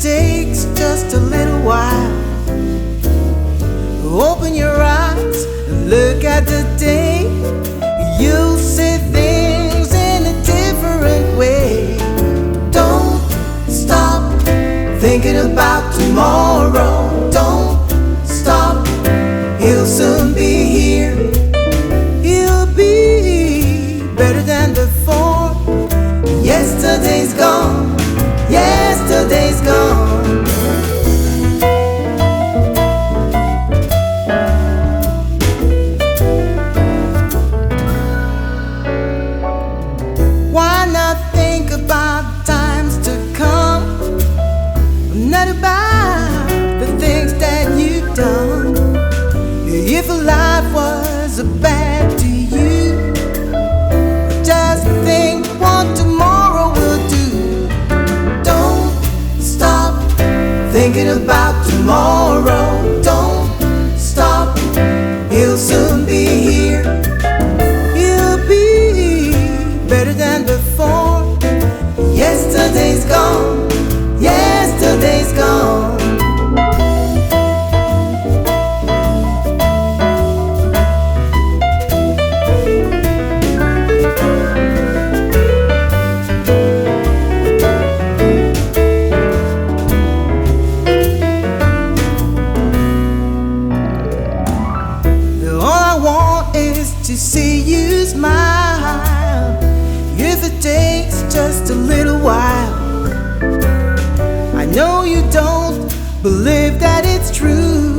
takes just a little while. Open your eyes and look at the day. You'll see things in a different way. Don't stop thinking about tomorrow. Don't to you, just think what tomorrow will do. Don't stop thinking about tomorrow. Don't stop, he'll soon be here. To see you smile. If it takes just a little while, I know you don't believe that it's true.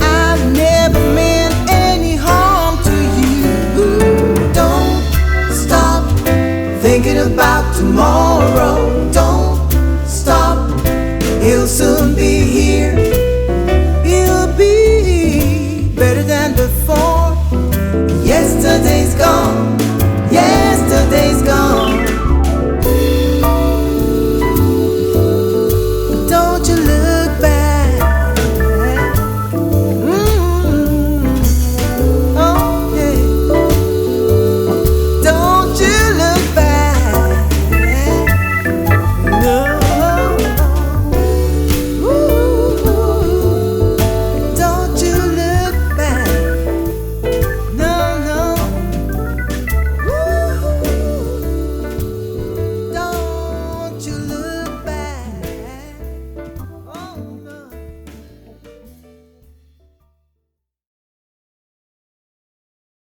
I never meant any harm to you. Don't stop thinking about tomorrow. Don't stop, he'll soon be here.